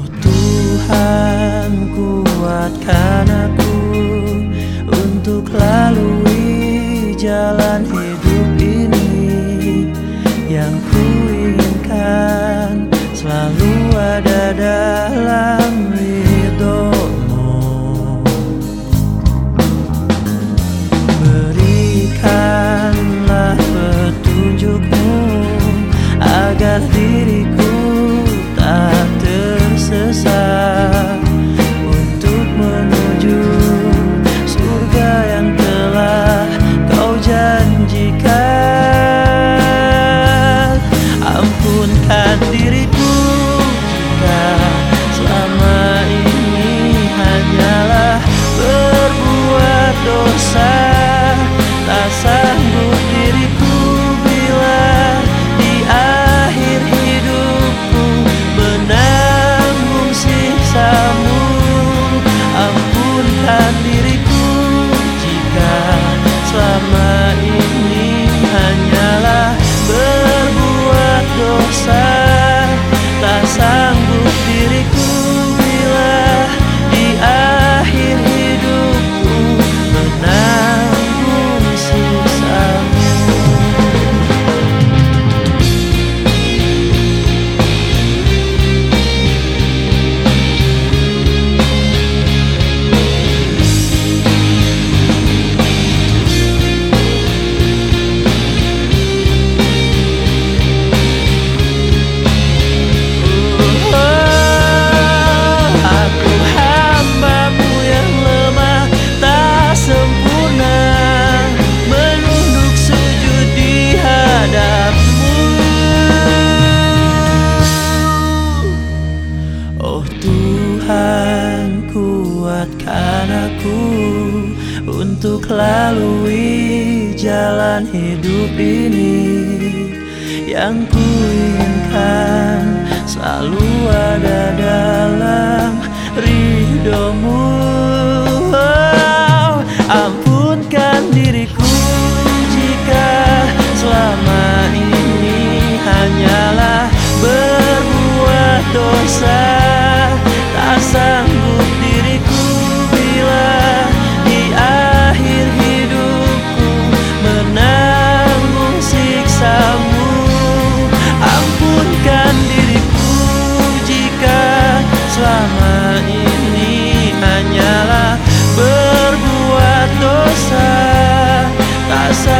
Oh Tuhan kuatkan aku untuk lalui jalan hidup ini. Yang ku inginkan selalu ada dalam ridomu oh, ampunkan diriku jika selama ini hanyalah berbuat dosa. us.